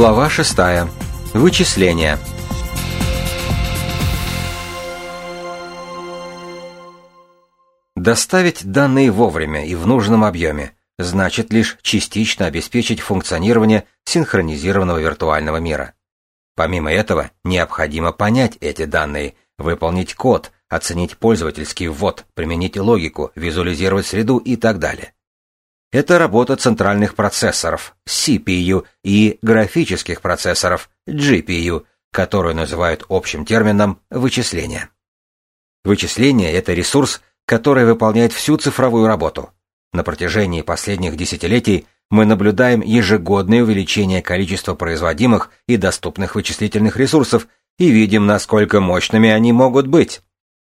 Глава 6. Вычисления. Доставить данные вовремя и в нужном объеме значит лишь частично обеспечить функционирование синхронизированного виртуального мира. Помимо этого, необходимо понять эти данные, выполнить код, оценить пользовательский ввод, применить логику, визуализировать среду и так далее. Это работа центральных процессоров, CPU, и графических процессоров, GPU, которую называют общим термином вычисление. Вычисление – это ресурс, который выполняет всю цифровую работу. На протяжении последних десятилетий мы наблюдаем ежегодное увеличение количества производимых и доступных вычислительных ресурсов и видим, насколько мощными они могут быть.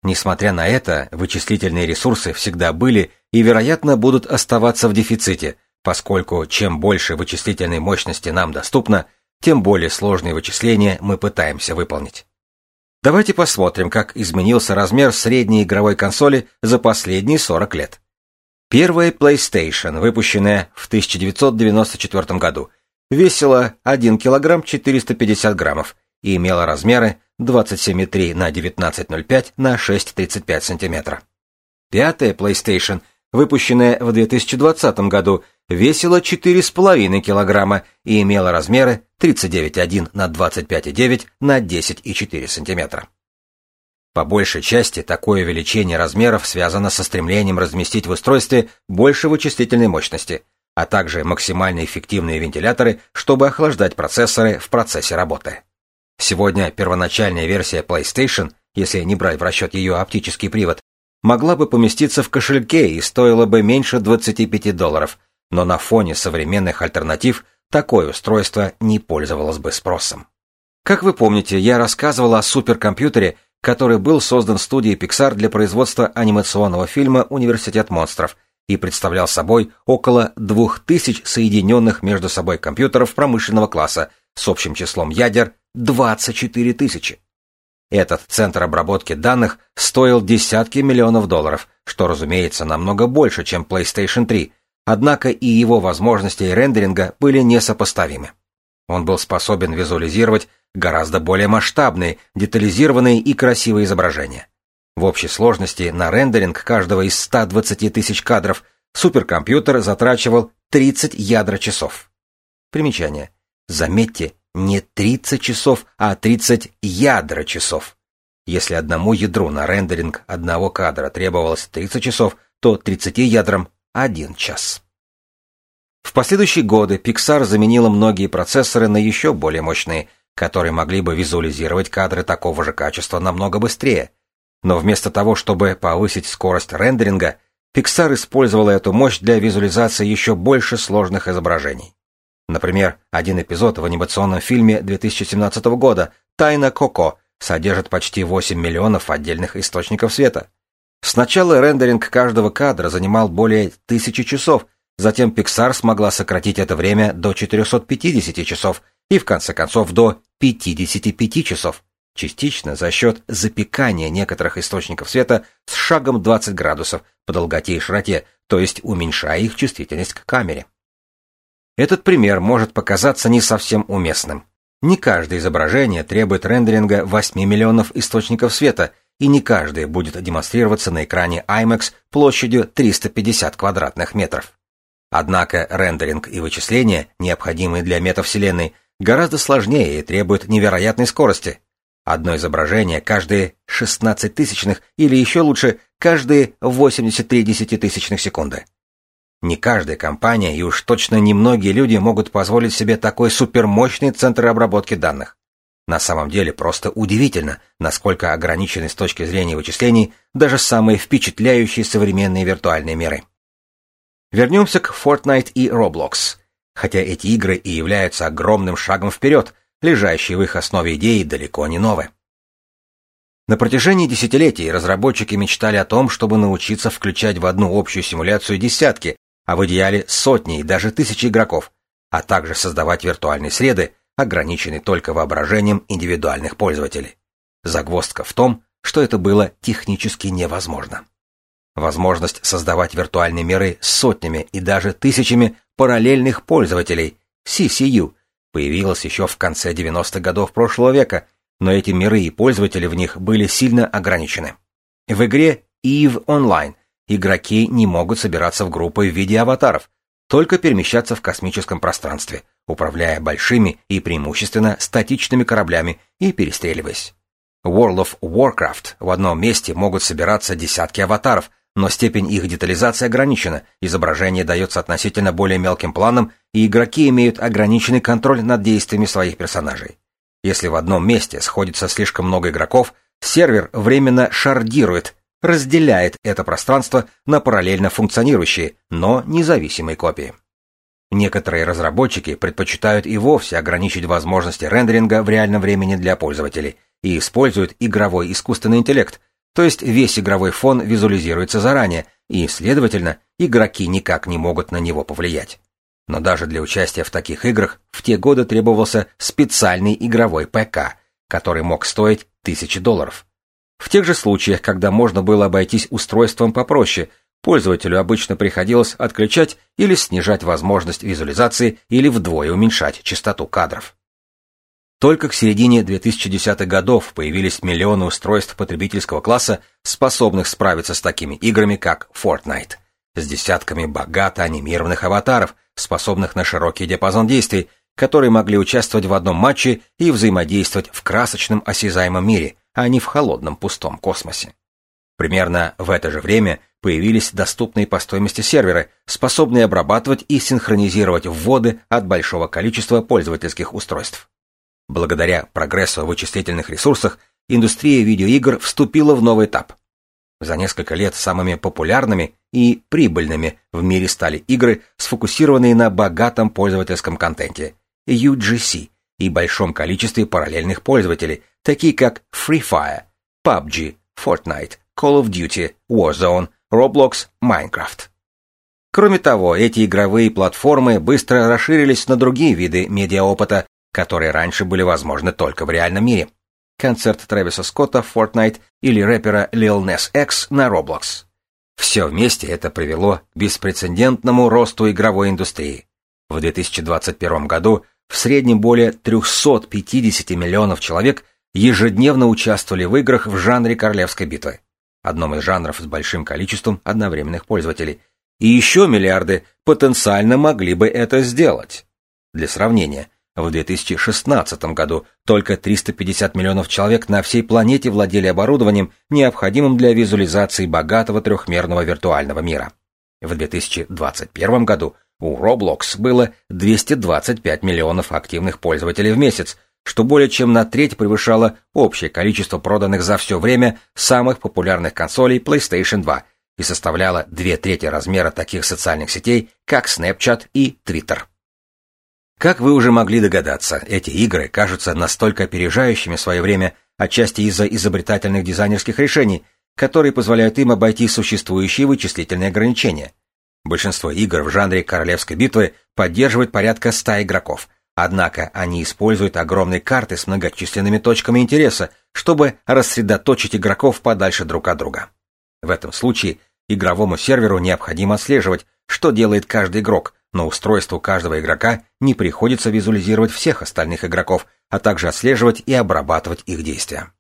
Несмотря на это, вычислительные ресурсы всегда были и, вероятно, будут оставаться в дефиците, поскольку чем больше вычислительной мощности нам доступно, тем более сложные вычисления мы пытаемся выполнить. Давайте посмотрим, как изменился размер средней игровой консоли за последние 40 лет. Первая PlayStation, выпущенная в 1994 году, весила 1 кг 450 граммов и имела размеры 27,3 на 19,05 на 6,35 см. Пятая PlayStation, выпущенная в 2020 году, весила 4,5 кг и имела размеры 39,1 на 25,9 на 10,4 см. По большей части такое увеличение размеров связано со стремлением разместить в устройстве больше вычислительной мощности, а также максимально эффективные вентиляторы, чтобы охлаждать процессоры в процессе работы. Сегодня первоначальная версия PlayStation, если не брать в расчет ее оптический привод, могла бы поместиться в кошельке и стоила бы меньше 25 долларов, но на фоне современных альтернатив такое устройство не пользовалось бы спросом. Как вы помните, я рассказывал о суперкомпьютере, который был создан студией Pixar для производства анимационного фильма «Университет монстров» и представлял собой около 2000 соединенных между собой компьютеров промышленного класса с общим числом ядер 24 тысячи. Этот центр обработки данных стоил десятки миллионов долларов, что, разумеется, намного больше, чем PlayStation 3, однако и его возможности рендеринга были несопоставимы. Он был способен визуализировать гораздо более масштабные, детализированные и красивые изображения. В общей сложности на рендеринг каждого из 120 тысяч кадров суперкомпьютер затрачивал 30 ядра часов. Примечание. Заметьте, не 30 часов, а 30 ядра часов. Если одному ядру на рендеринг одного кадра требовалось 30 часов, то 30 ядрам – 1 час. В последующие годы Pixar заменила многие процессоры на еще более мощные, которые могли бы визуализировать кадры такого же качества намного быстрее. Но вместо того, чтобы повысить скорость рендеринга, Pixar использовала эту мощь для визуализации еще больше сложных изображений. Например, один эпизод в анимационном фильме 2017 года «Тайна Коко» содержит почти 8 миллионов отдельных источников света. Сначала рендеринг каждого кадра занимал более тысячи часов, затем Pixar смогла сократить это время до 450 часов и в конце концов до 55 часов, частично за счет запекания некоторых источников света с шагом 20 градусов по долготе и широте, то есть уменьшая их чувствительность к камере. Этот пример может показаться не совсем уместным. Не каждое изображение требует рендеринга 8 миллионов источников света, и не каждое будет демонстрироваться на экране IMAX площадью 350 квадратных метров. Однако рендеринг и вычисления, необходимые для метавселенной, гораздо сложнее и требуют невероятной скорости. Одно изображение каждые 16 тысячных или еще лучше каждые 83 десятитысячных секунды. Не каждая компания и уж точно не многие люди могут позволить себе такой супермощный центр обработки данных. На самом деле просто удивительно, насколько ограничены с точки зрения вычислений даже самые впечатляющие современные виртуальные миры. Вернемся к Fortnite и Roblox. Хотя эти игры и являются огромным шагом вперед, лежащие в их основе идеи далеко не новые. На протяжении десятилетий разработчики мечтали о том, чтобы научиться включать в одну общую симуляцию десятки, а в идеале сотни и даже тысячи игроков, а также создавать виртуальные среды, ограниченные только воображением индивидуальных пользователей. Загвоздка в том, что это было технически невозможно. Возможность создавать виртуальные миры сотнями и даже тысячами параллельных пользователей, CCU, появилась еще в конце 90-х годов прошлого века, но эти миры и пользователи в них были сильно ограничены. В игре EVE Online игроки не могут собираться в группы в виде аватаров, только перемещаться в космическом пространстве, управляя большими и преимущественно статичными кораблями и перестреливаясь. World of Warcraft в одном месте могут собираться десятки аватаров, но степень их детализации ограничена, изображение дается относительно более мелким планом, и игроки имеют ограниченный контроль над действиями своих персонажей. Если в одном месте сходится слишком много игроков, сервер временно шардирует, разделяет это пространство на параллельно функционирующие, но независимые копии. Некоторые разработчики предпочитают и вовсе ограничить возможности рендеринга в реальном времени для пользователей и используют игровой искусственный интеллект, то есть весь игровой фон визуализируется заранее, и, следовательно, игроки никак не могут на него повлиять. Но даже для участия в таких играх в те годы требовался специальный игровой ПК, который мог стоить тысячи долларов. В тех же случаях, когда можно было обойтись устройством попроще, пользователю обычно приходилось отключать или снижать возможность визуализации или вдвое уменьшать частоту кадров. Только к середине 2010-х годов появились миллионы устройств потребительского класса, способных справиться с такими играми, как Fortnite, с десятками богато анимированных аватаров, способных на широкий диапазон действий, которые могли участвовать в одном матче и взаимодействовать в красочном осязаемом мире, а не в холодном пустом космосе. Примерно в это же время появились доступные по стоимости серверы, способные обрабатывать и синхронизировать вводы от большого количества пользовательских устройств. Благодаря прогрессу в вычислительных ресурсах индустрия видеоигр вступила в новый этап. За несколько лет самыми популярными и прибыльными в мире стали игры, сфокусированные на богатом пользовательском контенте UGC и большом количестве параллельных пользователей, такие как Free Fire, PUBG, Fortnite, Call of Duty, Warzone, Roblox, Minecraft. Кроме того, эти игровые платформы быстро расширились на другие виды медиаопыта, которые раньше были возможны только в реальном мире. Концерт Трэвиса Скотта в Fortnite или рэпера Lil Nas X на Roblox. Все вместе это привело к беспрецедентному росту игровой индустрии. В 2021 году в среднем более 350 миллионов человек ежедневно участвовали в играх в жанре королевской битвы, одном из жанров с большим количеством одновременных пользователей, и еще миллиарды потенциально могли бы это сделать. Для сравнения, в 2016 году только 350 миллионов человек на всей планете владели оборудованием, необходимым для визуализации богатого трехмерного виртуального мира. В 2021 году у Roblox было 225 миллионов активных пользователей в месяц, что более чем на треть превышало общее количество проданных за все время самых популярных консолей PlayStation 2 и составляло две трети размера таких социальных сетей, как Snapchat и Twitter. Как вы уже могли догадаться, эти игры кажутся настолько опережающими свое время, отчасти из-за изобретательных дизайнерских решений, которые позволяют им обойти существующие вычислительные ограничения. Большинство игр в жанре королевской битвы поддерживают порядка 100 игроков, однако они используют огромные карты с многочисленными точками интереса, чтобы рассредоточить игроков подальше друг от друга. В этом случае игровому серверу необходимо отслеживать, что делает каждый игрок, но устройству каждого игрока не приходится визуализировать всех остальных игроков, а также отслеживать и обрабатывать их действия.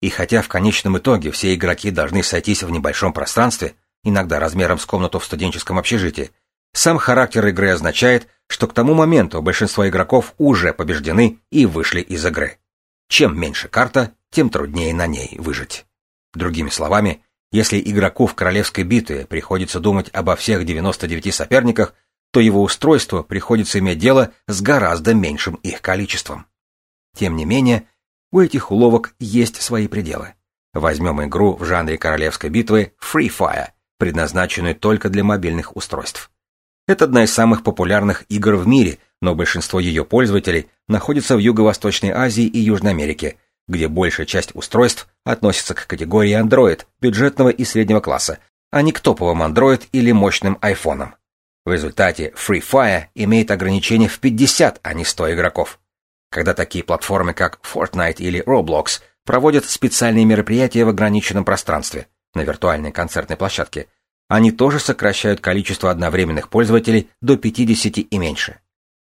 И хотя в конечном итоге все игроки должны сойтись в небольшом пространстве, иногда размером с комнату в студенческом общежитии, сам характер игры означает, что к тому моменту большинство игроков уже побеждены и вышли из игры. Чем меньше карта, тем труднее на ней выжить. Другими словами, если игроку в королевской битве приходится думать обо всех 99 соперниках, то его устройству приходится иметь дело с гораздо меньшим их количеством. Тем не менее, у этих уловок есть свои пределы. Возьмем игру в жанре королевской битвы Free Fire, предназначенную только для мобильных устройств. Это одна из самых популярных игр в мире, но большинство ее пользователей находится в Юго-Восточной Азии и Южной Америке, где большая часть устройств относится к категории Android бюджетного и среднего класса, а не к топовым Android или мощным айфонам. В результате Free Fire имеет ограничение в 50, а не 100 игроков. Когда такие платформы, как Fortnite или Roblox, проводят специальные мероприятия в ограниченном пространстве, на виртуальной концертной площадке, они тоже сокращают количество одновременных пользователей до 50 и меньше.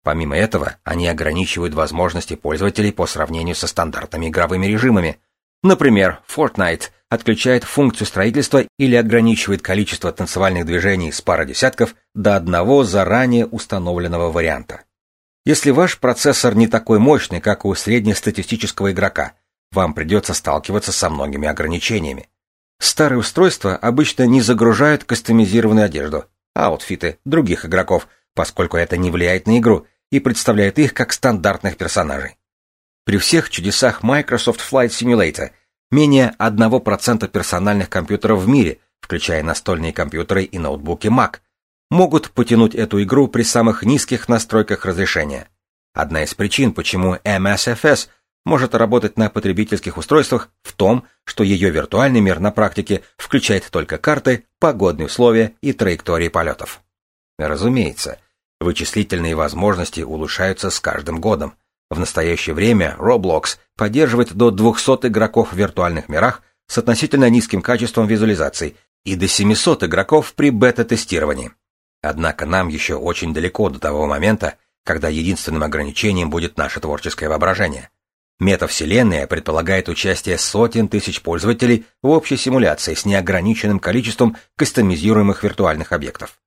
Помимо этого, они ограничивают возможности пользователей по сравнению со стандартными игровыми режимами. Например, Fortnite отключает функцию строительства или ограничивает количество танцевальных движений с пары десятков до одного заранее установленного варианта. Если ваш процессор не такой мощный, как у среднестатистического игрока, вам придется сталкиваться со многими ограничениями. Старые устройства обычно не загружают кастомизированную одежду, аутфиты других игроков, поскольку это не влияет на игру и представляет их как стандартных персонажей. При всех чудесах Microsoft Flight Simulator менее 1% персональных компьютеров в мире, включая настольные компьютеры и ноутбуки Mac, могут потянуть эту игру при самых низких настройках разрешения. Одна из причин, почему MSFS может работать на потребительских устройствах в том, что ее виртуальный мир на практике включает только карты, погодные условия и траектории полетов. Разумеется, вычислительные возможности улучшаются с каждым годом. В настоящее время Roblox поддерживает до 200 игроков в виртуальных мирах с относительно низким качеством визуализации и до 700 игроков при бета-тестировании. Однако нам еще очень далеко до того момента, когда единственным ограничением будет наше творческое воображение. Метавселенная предполагает участие сотен тысяч пользователей в общей симуляции с неограниченным количеством кастомизируемых виртуальных объектов.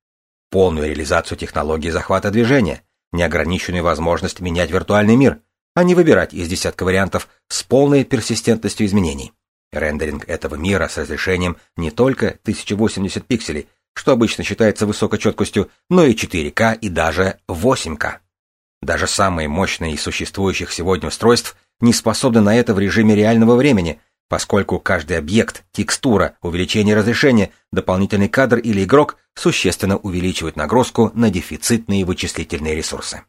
Полную реализацию технологии захвата движения, неограниченную возможность менять виртуальный мир, а не выбирать из десятка вариантов с полной персистентностью изменений. Рендеринг этого мира с разрешением не только 1080 пикселей, что обычно считается высокой четкостью, но и 4К и даже 8К. Даже самые мощные из существующих сегодня устройств не способны на это в режиме реального времени, поскольку каждый объект, текстура, увеличение разрешения, дополнительный кадр или игрок существенно увеличивают нагрузку на дефицитные вычислительные ресурсы.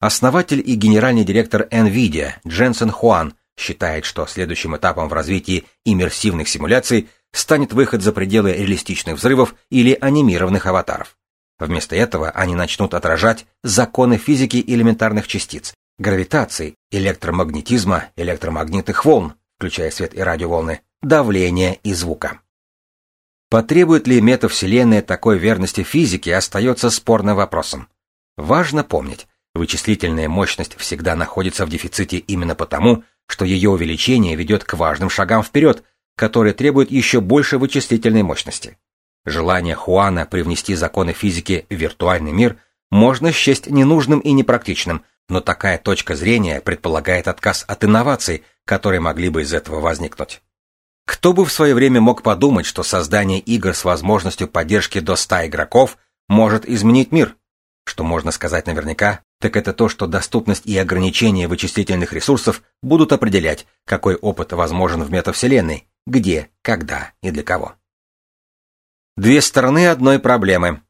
Основатель и генеральный директор NVIDIA Дженсен Хуан считает, что следующим этапом в развитии иммерсивных симуляций станет выход за пределы реалистичных взрывов или анимированных аватаров. Вместо этого они начнут отражать законы физики элементарных частиц, гравитации, электромагнетизма, электромагнитных волн, включая свет и радиоволны, давления и звука. Потребует ли метавселенная такой верности физики, остается спорным вопросом. Важно помнить, вычислительная мощность всегда находится в дефиците именно потому, что ее увеличение ведет к важным шагам вперед, которые требуют еще больше вычислительной мощности. Желание Хуана привнести законы физики в виртуальный мир можно счесть ненужным и непрактичным, но такая точка зрения предполагает отказ от инноваций, которые могли бы из этого возникнуть. Кто бы в свое время мог подумать, что создание игр с возможностью поддержки до 100 игроков может изменить мир? Что можно сказать наверняка, так это то, что доступность и ограничения вычислительных ресурсов будут определять, какой опыт возможен в метавселенной, где, когда и для кого. Две стороны одной проблемы.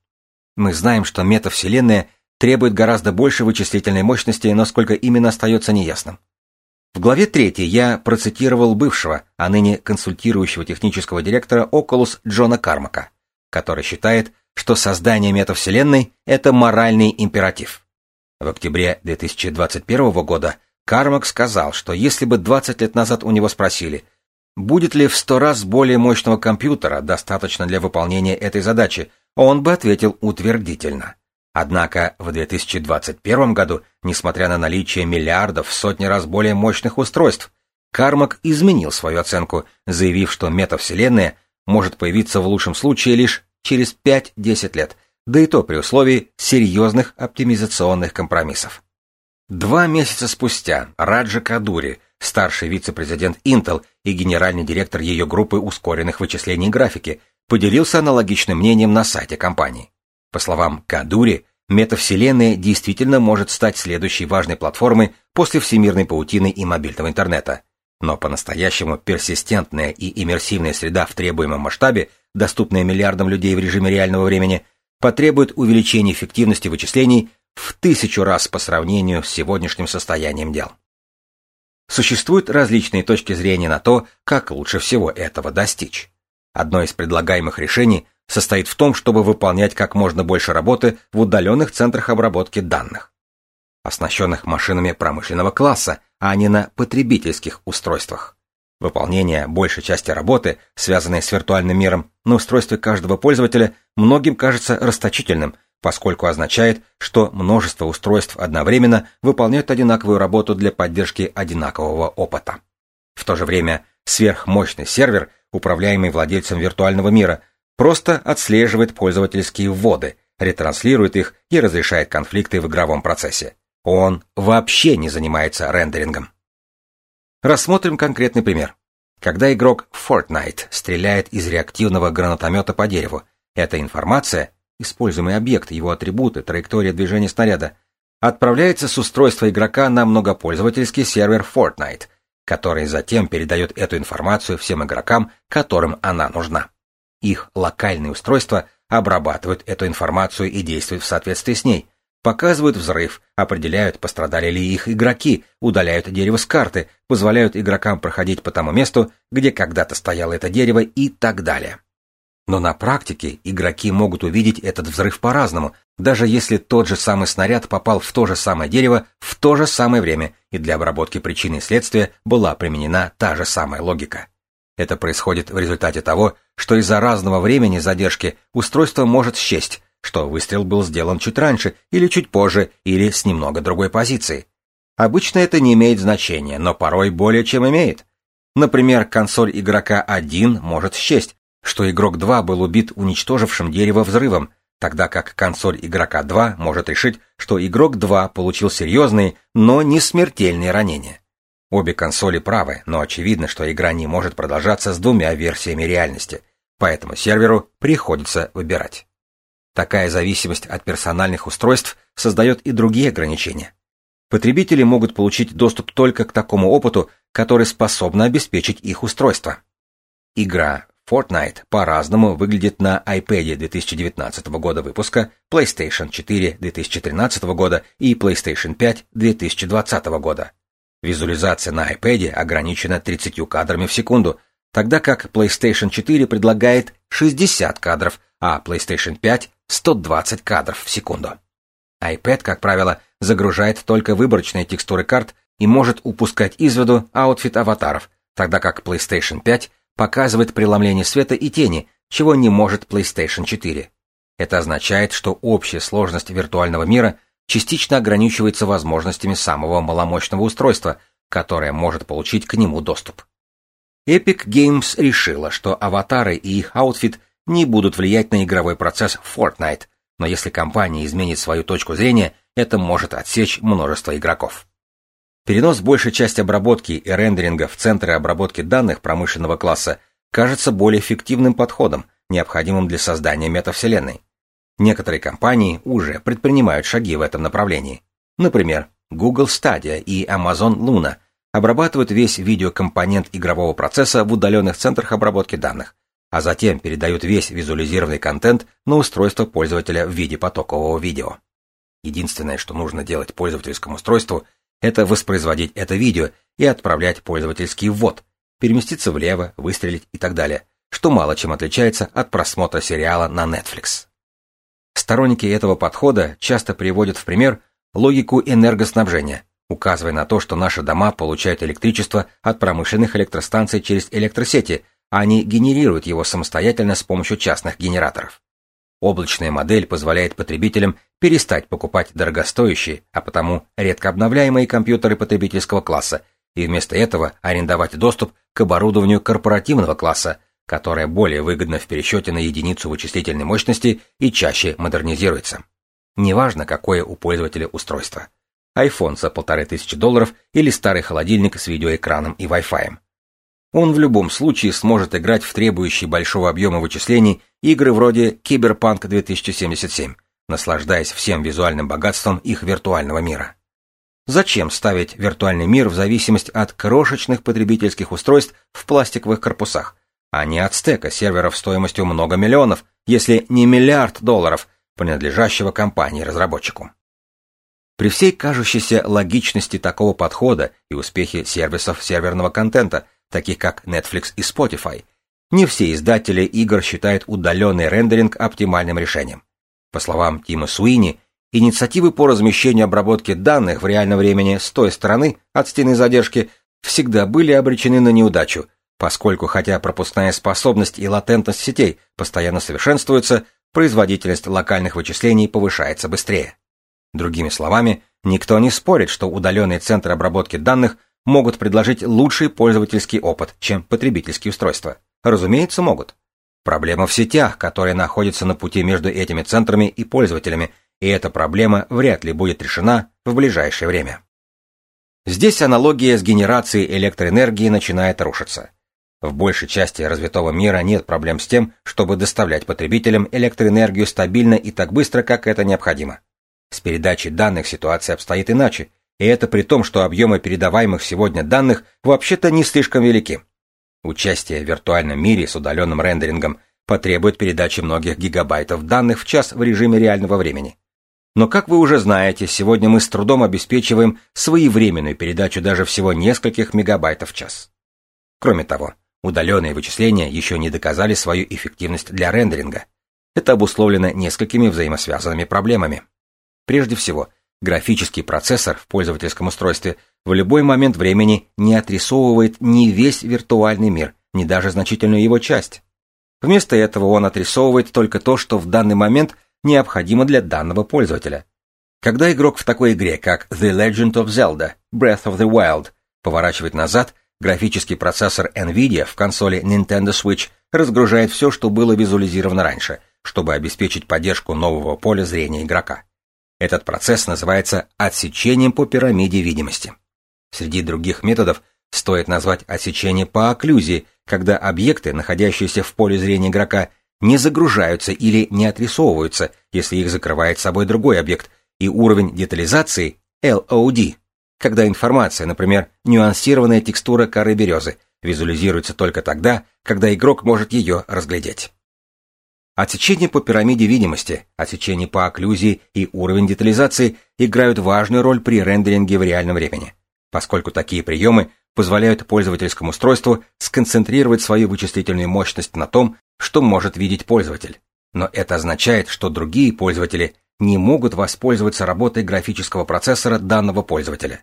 Мы знаем, что метавселенная требует гораздо больше вычислительной мощности, но сколько именно остается неясным. В главе 3 я процитировал бывшего, а ныне консультирующего технического директора Oculus Джона Кармака, который считает, что создание метавселенной – это моральный императив. В октябре 2021 года Кармак сказал, что если бы 20 лет назад у него спросили, будет ли в 100 раз более мощного компьютера достаточно для выполнения этой задачи, он бы ответил утвердительно. Однако в 2021 году, несмотря на наличие миллиардов в сотни раз более мощных устройств, Кармак изменил свою оценку, заявив, что метавселенная может появиться в лучшем случае лишь через 5-10 лет, да и то при условии серьезных оптимизационных компромиссов. Два месяца спустя Раджа Кадури, старший вице-президент Intel и генеральный директор ее группы ускоренных вычислений графики, поделился аналогичным мнением на сайте компании. По словам Кадури, метавселенная действительно может стать следующей важной платформой после всемирной паутины и мобильного интернета. Но по-настоящему персистентная и иммерсивная среда в требуемом масштабе, доступная миллиардам людей в режиме реального времени, потребует увеличения эффективности вычислений в тысячу раз по сравнению с сегодняшним состоянием дел. Существуют различные точки зрения на то, как лучше всего этого достичь. Одно из предлагаемых решений состоит в том, чтобы выполнять как можно больше работы в удаленных центрах обработки данных, оснащенных машинами промышленного класса, а не на потребительских устройствах. Выполнение большей части работы, связанной с виртуальным миром, на устройстве каждого пользователя, многим кажется расточительным, поскольку означает, что множество устройств одновременно выполняют одинаковую работу для поддержки одинакового опыта. В то же время сверхмощный сервер, управляемый владельцем виртуального мира, просто отслеживает пользовательские вводы, ретранслирует их и разрешает конфликты в игровом процессе. Он вообще не занимается рендерингом. Рассмотрим конкретный пример. Когда игрок Fortnite стреляет из реактивного гранатомета по дереву, эта информация, используемый объект, его атрибуты, траектория движения снаряда, отправляется с устройства игрока на многопользовательский сервер Fortnite, который затем передает эту информацию всем игрокам, которым она нужна. Их локальные устройства обрабатывают эту информацию и действуют в соответствии с ней, показывают взрыв, определяют, пострадали ли их игроки, удаляют дерево с карты, позволяют игрокам проходить по тому месту, где когда-то стояло это дерево и так далее. Но на практике игроки могут увидеть этот взрыв по-разному, даже если тот же самый снаряд попал в то же самое дерево в то же самое время, и для обработки причины и следствия была применена та же самая логика. Это происходит в результате того, что из-за разного времени задержки устройство может счесть, что выстрел был сделан чуть раньше или чуть позже, или с немного другой позиции. Обычно это не имеет значения, но порой более чем имеет. Например, консоль игрока 1 может счесть, что игрок 2 был убит уничтожившим дерево взрывом, тогда как консоль игрока 2 может решить, что игрок 2 получил серьезные, но не смертельные ранения. Обе консоли правы, но очевидно, что игра не может продолжаться с двумя версиями реальности, поэтому серверу приходится выбирать. Такая зависимость от персональных устройств создает и другие ограничения. Потребители могут получить доступ только к такому опыту, который способен обеспечить их устройство. Игра Fortnite по-разному выглядит на iPad 2019 года выпуска, PlayStation 4 2013 года и PlayStation 5 2020 года. Визуализация на iPad ограничена 30 кадрами в секунду, тогда как PlayStation 4 предлагает 60 кадров, а PlayStation 5 — 120 кадров в секунду. iPad, как правило, загружает только выборочные текстуры карт и может упускать из виду outfit аватаров, тогда как PlayStation 5 показывает преломление света и тени, чего не может PlayStation 4. Это означает, что общая сложность виртуального мира частично ограничивается возможностями самого маломощного устройства, которое может получить к нему доступ. Epic Games решила, что аватары и их outfit не будут влиять на игровой процесс Fortnite, но если компания изменит свою точку зрения, это может отсечь множество игроков. Перенос большей части обработки и рендеринга в центры обработки данных промышленного класса кажется более эффективным подходом, необходимым для создания метавселенной. Некоторые компании уже предпринимают шаги в этом направлении. Например, Google Stadia и Amazon Luna обрабатывают весь видеокомпонент игрового процесса в удаленных центрах обработки данных, а затем передают весь визуализированный контент на устройство пользователя в виде потокового видео. Единственное, что нужно делать пользовательскому устройству, это воспроизводить это видео и отправлять пользовательский ввод, переместиться влево, выстрелить и так далее, что мало чем отличается от просмотра сериала на Netflix. Сторонники этого подхода часто приводят в пример логику энергоснабжения, указывая на то, что наши дома получают электричество от промышленных электростанций через электросети, а они генерируют его самостоятельно с помощью частных генераторов. Облачная модель позволяет потребителям перестать покупать дорогостоящие, а потому редко обновляемые компьютеры потребительского класса и вместо этого арендовать доступ к оборудованию корпоративного класса, которое более выгодно в пересчете на единицу вычислительной мощности и чаще модернизируется. Неважно, какое у пользователя устройство. iPhone за полторы тысячи долларов или старый холодильник с видеоэкраном и Wi-Fi. Он в любом случае сможет играть в требующие большого объема вычислений игры вроде Киберпанк 2077, наслаждаясь всем визуальным богатством их виртуального мира. Зачем ставить виртуальный мир в зависимость от крошечных потребительских устройств в пластиковых корпусах, а не от стека серверов стоимостью много миллионов, если не миллиард долларов, принадлежащего компании-разработчику? При всей кажущейся логичности такого подхода и успехе сервисов серверного контента – таких как Netflix и Spotify, не все издатели игр считают удаленный рендеринг оптимальным решением. По словам Тима Суини, инициативы по размещению обработки данных в реальном времени с той стороны от стены задержки всегда были обречены на неудачу, поскольку хотя пропускная способность и латентность сетей постоянно совершенствуются, производительность локальных вычислений повышается быстрее. Другими словами, никто не спорит, что удаленные центры обработки данных могут предложить лучший пользовательский опыт, чем потребительские устройства. Разумеется, могут. Проблема в сетях, которые находятся на пути между этими центрами и пользователями, и эта проблема вряд ли будет решена в ближайшее время. Здесь аналогия с генерацией электроэнергии начинает рушиться. В большей части развитого мира нет проблем с тем, чтобы доставлять потребителям электроэнергию стабильно и так быстро, как это необходимо. С передачей данных ситуация обстоит иначе, и это при том, что объемы передаваемых сегодня данных вообще-то не слишком велики. Участие в виртуальном мире с удаленным рендерингом потребует передачи многих гигабайтов данных в час в режиме реального времени. Но, как вы уже знаете, сегодня мы с трудом обеспечиваем своевременную передачу даже всего нескольких мегабайтов в час. Кроме того, удаленные вычисления еще не доказали свою эффективность для рендеринга. Это обусловлено несколькими взаимосвязанными проблемами. Прежде всего, графический процессор в пользовательском устройстве в любой момент времени не отрисовывает ни весь виртуальный мир, ни даже значительную его часть. Вместо этого он отрисовывает только то, что в данный момент необходимо для данного пользователя. Когда игрок в такой игре, как The Legend of Zelda Breath of the Wild, поворачивает назад, графический процессор NVIDIA в консоли Nintendo Switch разгружает все, что было визуализировано раньше, чтобы обеспечить поддержку нового поля зрения игрока. Этот процесс называется отсечением по пирамиде видимости. Среди других методов стоит назвать отсечение по окклюзии, когда объекты, находящиеся в поле зрения игрока, не загружаются или не отрисовываются, если их закрывает собой другой объект, и уровень детализации LOD, когда информация, например, нюансированная текстура коры березы, визуализируется только тогда, когда игрок может ее разглядеть. Отсечение по пирамиде видимости, отсечение по окклюзии и уровень детализации играют важную роль при рендеринге в реальном времени, поскольку такие приемы позволяют пользовательскому устройству сконцентрировать свою вычислительную мощность на том, что может видеть пользователь. Но это означает, что другие пользователи не могут воспользоваться работой графического процессора данного пользователя.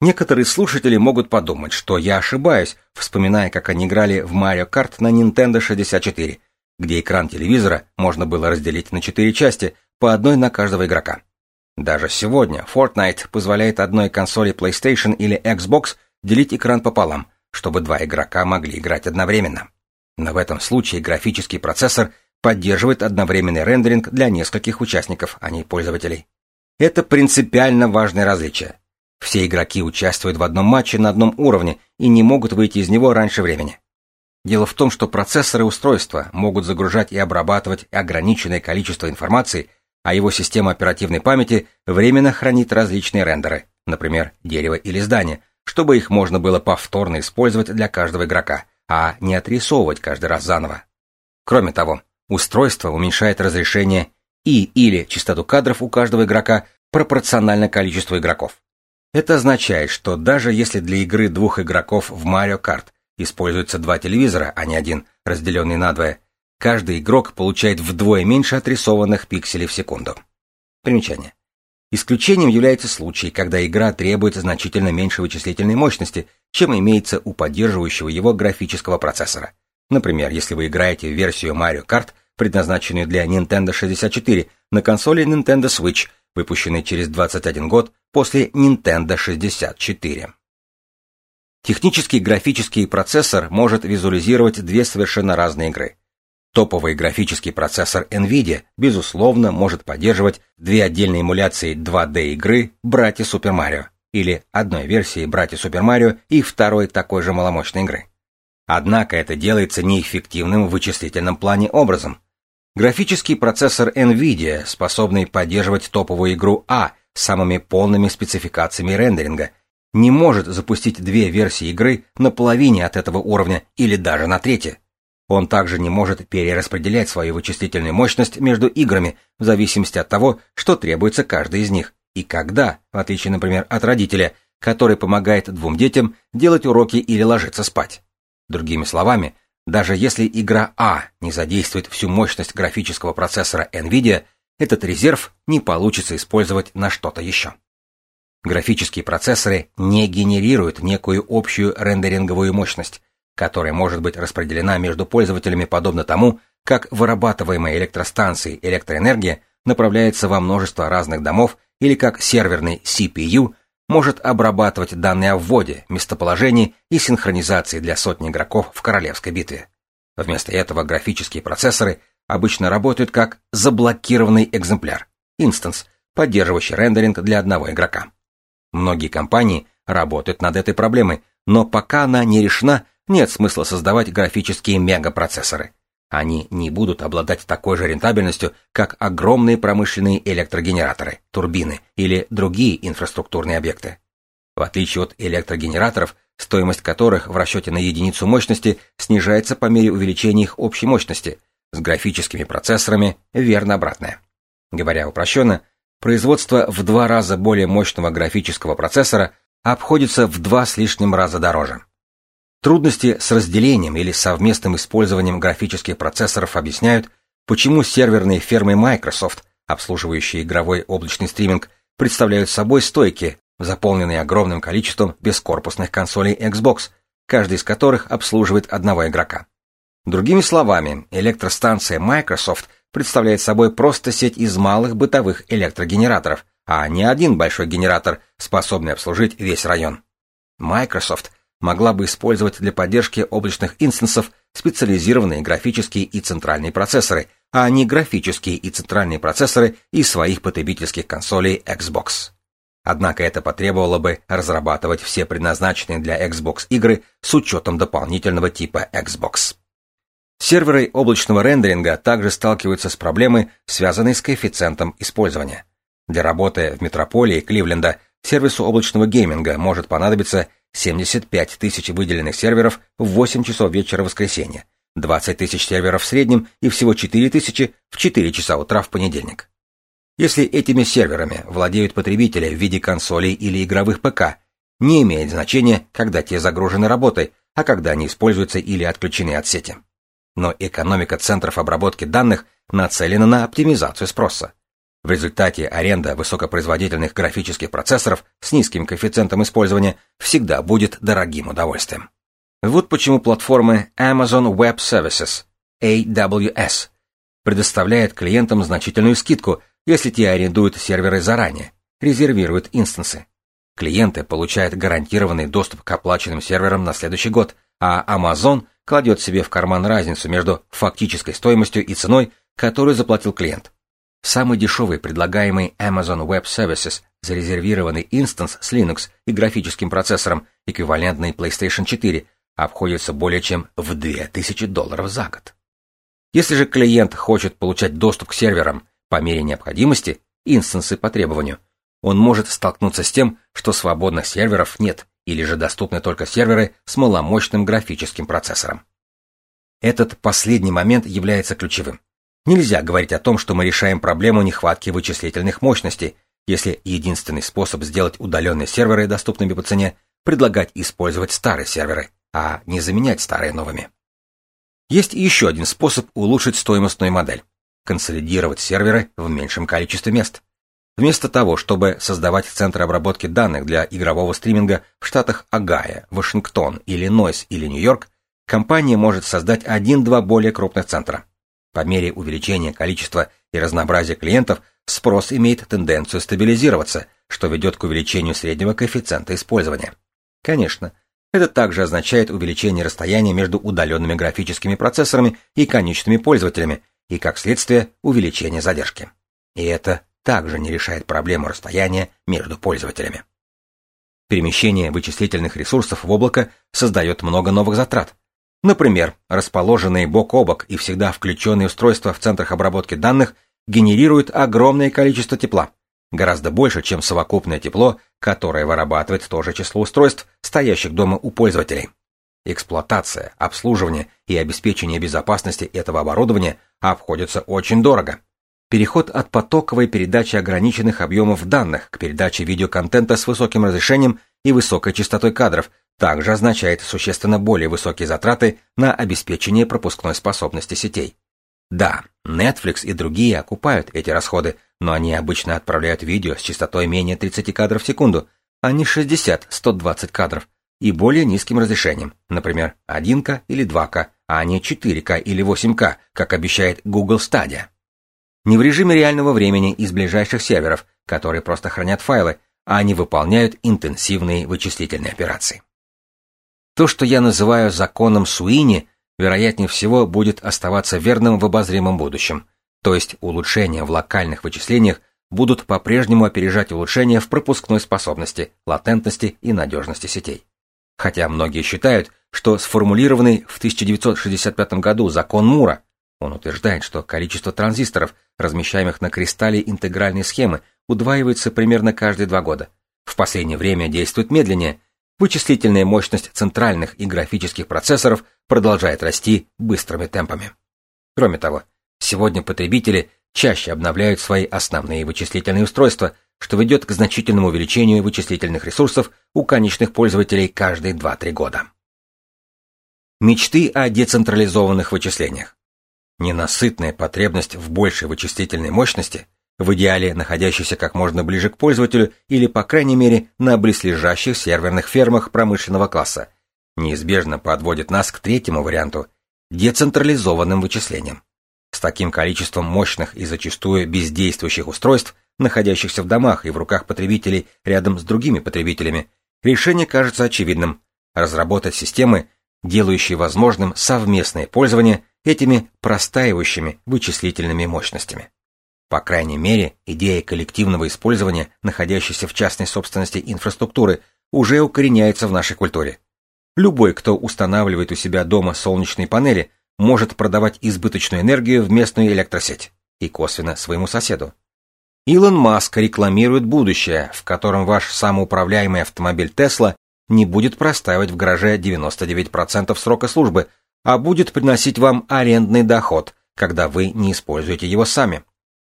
Некоторые слушатели могут подумать, что я ошибаюсь, вспоминая, как они играли в Mario Kart на Nintendo 64, где экран телевизора можно было разделить на четыре части, по одной на каждого игрока. Даже сегодня Fortnite позволяет одной консоли PlayStation или Xbox делить экран пополам, чтобы два игрока могли играть одновременно. Но в этом случае графический процессор поддерживает одновременный рендеринг для нескольких участников, а не пользователей. Это принципиально важное различие. Все игроки участвуют в одном матче на одном уровне и не могут выйти из него раньше времени. Дело в том, что процессоры устройства могут загружать и обрабатывать ограниченное количество информации, а его система оперативной памяти временно хранит различные рендеры, например, дерево или здание, чтобы их можно было повторно использовать для каждого игрока, а не отрисовывать каждый раз заново. Кроме того, устройство уменьшает разрешение и или частоту кадров у каждого игрока пропорционально количеству игроков. Это означает, что даже если для игры двух игроков в Mario Kart используется два телевизора, а не один, разделенный надвое, каждый игрок получает вдвое меньше отрисованных пикселей в секунду. Примечание. Исключением является случай, когда игра требует значительно меньше вычислительной мощности, чем имеется у поддерживающего его графического процессора. Например, если вы играете в версию Mario Kart, предназначенную для Nintendo 64, на консоли Nintendo Switch, выпущенной через 21 год после Nintendo 64. Технический графический процессор может визуализировать две совершенно разные игры. Топовый графический процессор NVIDIA, безусловно, может поддерживать две отдельные эмуляции 2D игры «Братья Супер Марио» или одной версии «Братья Супер Марио» и второй такой же маломощной игры. Однако это делается неэффективным в вычислительном плане образом. Графический процессор NVIDIA, способный поддерживать топовую игру А с самыми полными спецификациями рендеринга, не может запустить две версии игры на половине от этого уровня или даже на третье. Он также не может перераспределять свою вычислительную мощность между играми в зависимости от того, что требуется каждой из них и когда, в отличие, например, от родителя, который помогает двум детям делать уроки или ложиться спать. Другими словами, даже если игра А не задействует всю мощность графического процессора NVIDIA, этот резерв не получится использовать на что-то еще. Графические процессоры не генерируют некую общую рендеринговую мощность, которая может быть распределена между пользователями подобно тому, как вырабатываемая электростанцией электроэнергия направляется во множество разных домов или как серверный CPU может обрабатывать данные о вводе, местоположении и синхронизации для сотни игроков в королевской битве. Вместо этого графические процессоры обычно работают как заблокированный экземпляр, инстанс, поддерживающий рендеринг для одного игрока. Многие компании работают над этой проблемой, но пока она не решена, нет смысла создавать графические мегапроцессоры. Они не будут обладать такой же рентабельностью, как огромные промышленные электрогенераторы, турбины или другие инфраструктурные объекты. В отличие от электрогенераторов, стоимость которых в расчете на единицу мощности снижается по мере увеличения их общей мощности, с графическими процессорами верно обратное. Говоря упрощенно, производство в два раза более мощного графического процессора обходится в два с лишним раза дороже. Трудности с разделением или совместным использованием графических процессоров объясняют, почему серверные фермы Microsoft, обслуживающие игровой облачный стриминг, представляют собой стойки, заполненные огромным количеством бескорпусных консолей Xbox, каждый из которых обслуживает одного игрока. Другими словами, электростанция Microsoft представляет собой просто сеть из малых бытовых электрогенераторов, а не один большой генератор, способный обслужить весь район. Microsoft могла бы использовать для поддержки облачных инстансов специализированные графические и центральные процессоры, а не графические и центральные процессоры из своих потребительских консолей Xbox. Однако это потребовало бы разрабатывать все предназначенные для Xbox игры с учетом дополнительного типа Xbox. Серверы облачного рендеринга также сталкиваются с проблемой, связанной с коэффициентом использования. Для работы в метрополии Кливленда сервису облачного гейминга может понадобиться 75 тысяч выделенных серверов в 8 часов вечера в воскресенье, 20 тысяч серверов в среднем и всего 4 тысячи в 4 часа утра в понедельник. Если этими серверами владеют потребители в виде консолей или игровых ПК, не имеет значения, когда те загружены работой, а когда они используются или отключены от сети. Но экономика центров обработки данных нацелена на оптимизацию спроса. В результате аренда высокопроизводительных графических процессоров с низким коэффициентом использования всегда будет дорогим удовольствием. Вот почему платформы Amazon Web Services, AWS, предоставляет клиентам значительную скидку, если те арендуют серверы заранее, резервируют инстансы. Клиенты получают гарантированный доступ к оплаченным серверам на следующий год, а Amazon кладет себе в карман разницу между фактической стоимостью и ценой, которую заплатил клиент. Самый дешевый предлагаемый Amazon Web Services зарезервированный инстанс с Linux и графическим процессором, эквивалентный PlayStation 4, обходится более чем в 2000 долларов за год. Если же клиент хочет получать доступ к серверам по мере необходимости, инстансы по требованию, он может столкнуться с тем, что свободных серверов нет, или же доступны только серверы с маломощным графическим процессором. Этот последний момент является ключевым. Нельзя говорить о том, что мы решаем проблему нехватки вычислительных мощностей, если единственный способ сделать удаленные серверы доступными по цене – предлагать использовать старые серверы, а не заменять старые новыми. Есть еще один способ улучшить стоимостную модель – консолидировать серверы в меньшем количестве мест. Вместо того, чтобы создавать центры обработки данных для игрового стриминга в штатах Огайо, Вашингтон, Иллинойс или Нью-Йорк, компания может создать один-два более крупных центра. По мере увеличения количества и разнообразия клиентов спрос имеет тенденцию стабилизироваться, что ведет к увеличению среднего коэффициента использования. Конечно, это также означает увеличение расстояния между удаленными графическими процессорами и конечными пользователями, и, как следствие, увеличение задержки. И это также не решает проблему расстояния между пользователями. Перемещение вычислительных ресурсов в облако создает много новых затрат, Например, расположенные бок о бок и всегда включенные устройства в центрах обработки данных генерируют огромное количество тепла, гораздо больше, чем совокупное тепло, которое вырабатывает то же число устройств, стоящих дома у пользователей. Эксплуатация, обслуживание и обеспечение безопасности этого оборудования обходятся очень дорого. Переход от потоковой передачи ограниченных объемов данных к передаче видеоконтента с высоким разрешением и высокой частотой кадров также означает существенно более высокие затраты на обеспечение пропускной способности сетей. Да, Netflix и другие окупают эти расходы, но они обычно отправляют видео с частотой менее 30 кадров в секунду, а не 60-120 кадров, и более низким разрешением, например, 1К или 2К, а не 4К или 8К, как обещает Google Stadia. Не в режиме реального времени из ближайших серверов, которые просто хранят файлы, а они выполняют интенсивные вычислительные операции. То, что я называю законом Суини, вероятнее всего будет оставаться верным в обозримом будущем, то есть улучшения в локальных вычислениях будут по-прежнему опережать улучшения в пропускной способности, латентности и надежности сетей. Хотя многие считают, что сформулированный в 1965 году закон Мура, он утверждает, что количество транзисторов, размещаемых на кристалле интегральной схемы, удваивается примерно каждые два года. В последнее время действует медленнее. Вычислительная мощность центральных и графических процессоров продолжает расти быстрыми темпами. Кроме того, сегодня потребители чаще обновляют свои основные вычислительные устройства, что ведет к значительному увеличению вычислительных ресурсов у конечных пользователей каждые 2-3 года. Мечты о децентрализованных вычислениях. Ненасытная потребность в большей вычислительной мощности, в идеале находящейся как можно ближе к пользователю или, по крайней мере, на близлежащих серверных фермах промышленного класса, неизбежно подводит нас к третьему варианту – децентрализованным вычислениям. С таким количеством мощных и зачастую бездействующих устройств, находящихся в домах и в руках потребителей рядом с другими потребителями, решение кажется очевидным – разработать системы, делающие возможным совместное пользование этими простаивающими вычислительными мощностями. По крайней мере, идея коллективного использования находящейся в частной собственности инфраструктуры уже укореняется в нашей культуре. Любой, кто устанавливает у себя дома солнечные панели, может продавать избыточную энергию в местную электросеть и косвенно своему соседу. Илон Маск рекламирует будущее, в котором ваш самоуправляемый автомобиль Тесла не будет простаивать в гараже 99% срока службы, а будет приносить вам арендный доход, когда вы не используете его сами.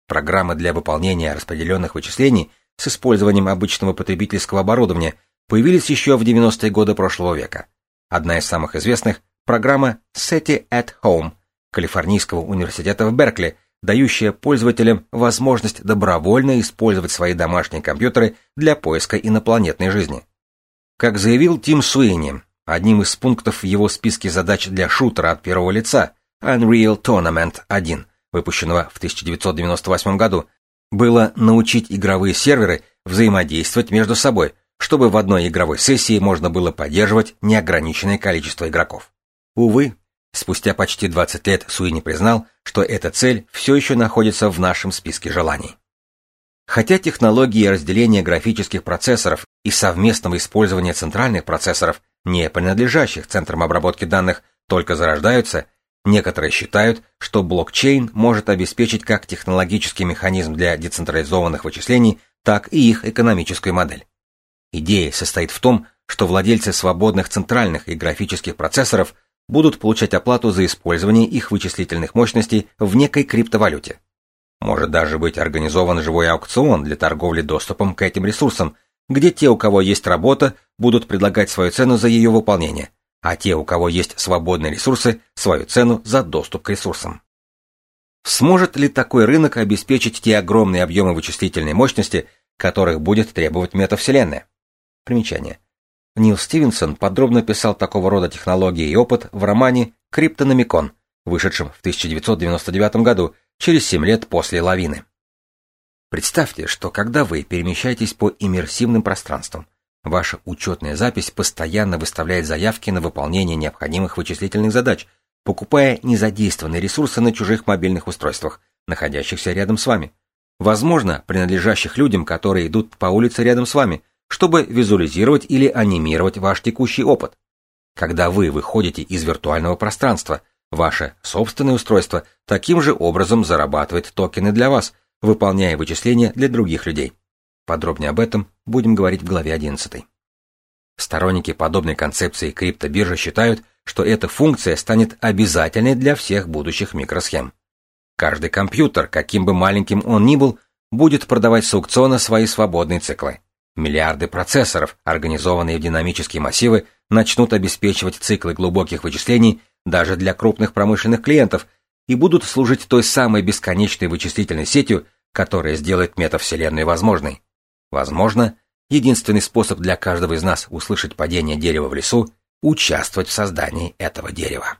Программы для выполнения распределенных вычислений с использованием обычного потребительского оборудования появились еще в 90-е годы прошлого века. Одна из самых известных – программа SETI at Home Калифорнийского университета в Беркли, дающая пользователям возможность добровольно использовать свои домашние компьютеры для поиска инопланетной жизни. Как заявил Тим Суини, одним из пунктов в его списке задач для шутера от первого лица Unreal Tournament 1, выпущенного в 1998 году, было научить игровые серверы взаимодействовать между собой, чтобы в одной игровой сессии можно было поддерживать неограниченное количество игроков. Увы, спустя почти 20 лет Суини признал, что эта цель все еще находится в нашем списке желаний. Хотя технологии разделения графических процессоров и совместного использования центральных процессоров, не принадлежащих центрам обработки данных, только зарождаются, некоторые считают, что блокчейн может обеспечить как технологический механизм для децентрализованных вычислений, так и их экономическую модель. Идея состоит в том, что владельцы свободных центральных и графических процессоров будут получать оплату за использование их вычислительных мощностей в некой криптовалюте. Может даже быть организован живой аукцион для торговли доступом к этим ресурсам, где те, у кого есть работа, будут предлагать свою цену за ее выполнение, а те, у кого есть свободные ресурсы, свою цену за доступ к ресурсам. Сможет ли такой рынок обеспечить те огромные объемы вычислительной мощности, которых будет требовать метавселенная? Примечание. Нил Стивенсон подробно писал такого рода технологии и опыт в романе «Криптономикон», вышедшем в 1999 году, через 7 лет после лавины. Представьте, что когда вы перемещаетесь по иммерсивным пространствам, ваша учетная запись постоянно выставляет заявки на выполнение необходимых вычислительных задач, покупая незадействованные ресурсы на чужих мобильных устройствах, находящихся рядом с вами. Возможно, принадлежащих людям, которые идут по улице рядом с вами, чтобы визуализировать или анимировать ваш текущий опыт. Когда вы выходите из виртуального пространства, Ваше собственное устройство таким же образом зарабатывает токены для вас, выполняя вычисления для других людей. Подробнее об этом будем говорить в главе 11. Сторонники подобной концепции криптобиржи считают, что эта функция станет обязательной для всех будущих микросхем. Каждый компьютер, каким бы маленьким он ни был, будет продавать с аукциона свои свободные циклы. Миллиарды процессоров, организованные в динамические массивы, начнут обеспечивать циклы глубоких вычислений даже для крупных промышленных клиентов, и будут служить той самой бесконечной вычислительной сетью, которая сделает метавселенную возможной. Возможно, Единственный способ для каждого из нас услышать падение дерева в лесу — участвовать в создании этого дерева.